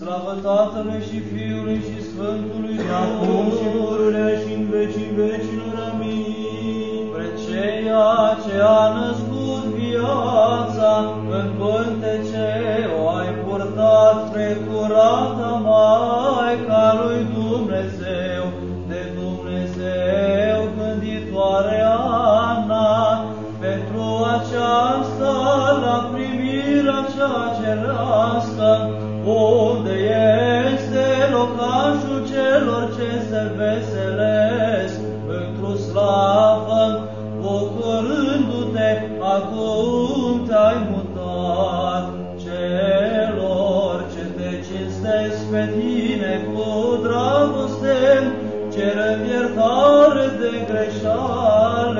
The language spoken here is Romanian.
Slavă Tatălui și Fiului și Sfântului și acum și Duh, pururea și în vecii vecilor. Amin. Spre ceea ce a născut viața, în pântece o ai purtat spre curata Maica lui Dumnezeu, de Dumnezeu gânditoare Ana, pentru aceasta la primirea cea cerească, unde este locașul celor ce se veselesc. Într-o slavă, bucurându-te acum te-ai mutat. Celor ce te cinstesc pe tine cu dragoste, cerem iertare de greșale,